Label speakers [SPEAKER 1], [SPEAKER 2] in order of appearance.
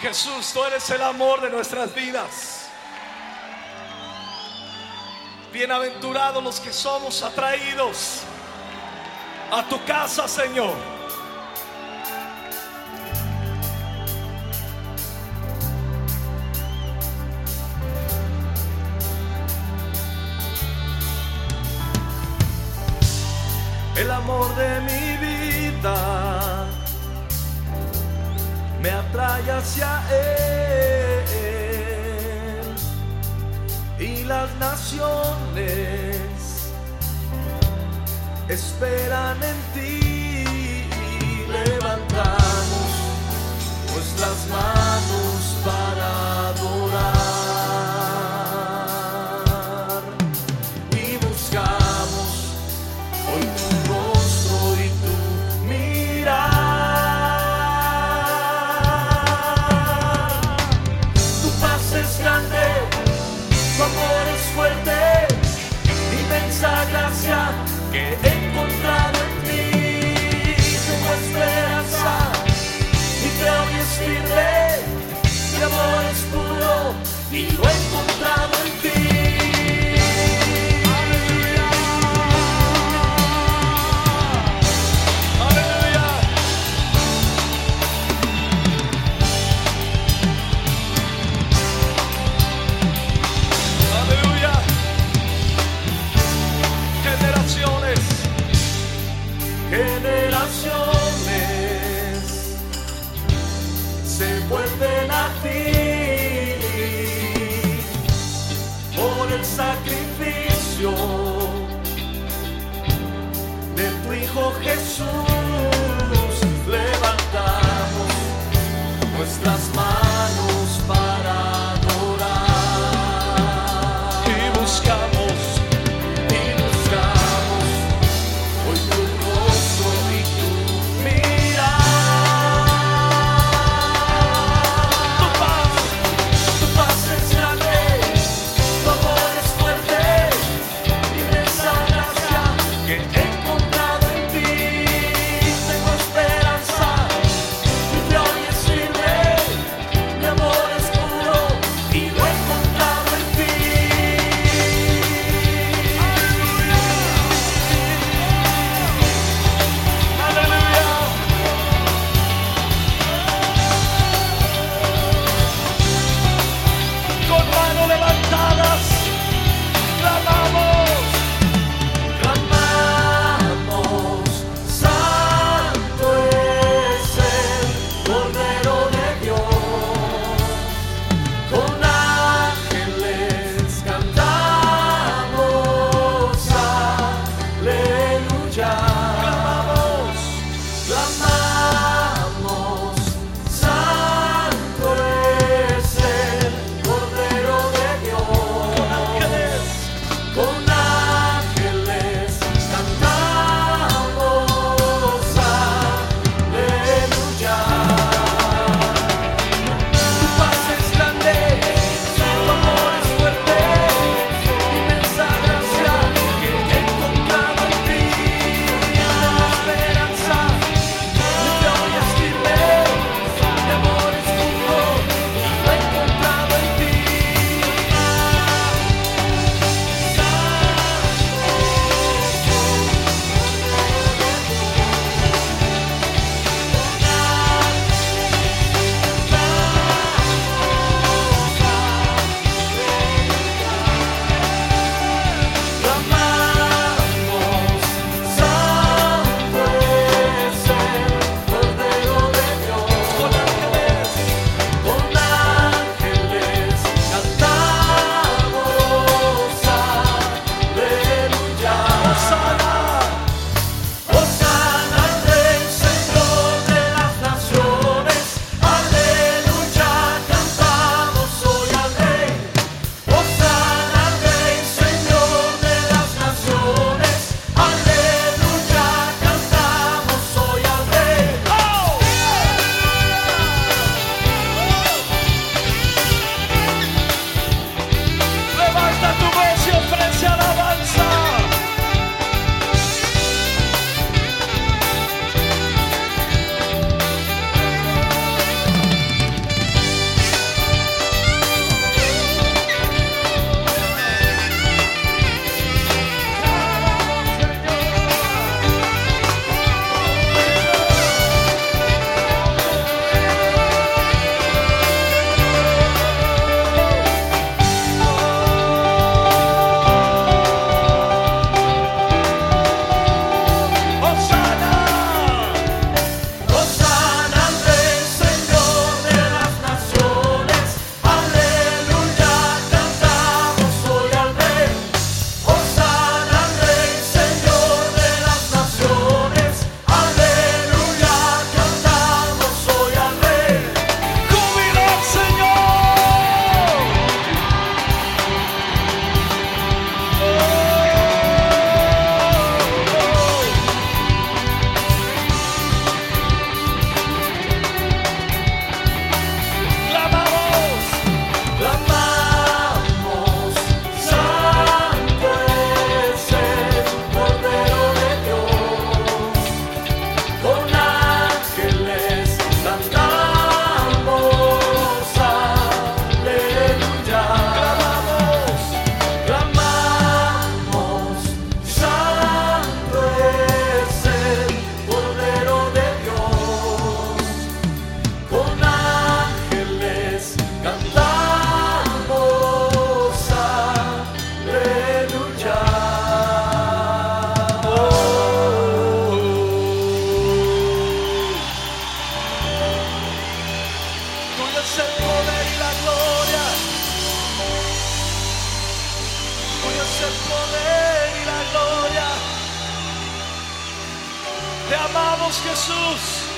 [SPEAKER 1] Jesús, tú eres el amor de nuestras vidas. Bienaventurados los que somos atraídos a tu casa, Señor. El amor de mi vida me atrae hacia Él y las naciones esperan en ti. Levantamos nuestras manos que he encontrado en ti. Tengo esperanza, mi fe es firme, mi amor es puro y lo he encontrado en ti. Se vuelven a ti por el sacrificio Te amamos Jesús.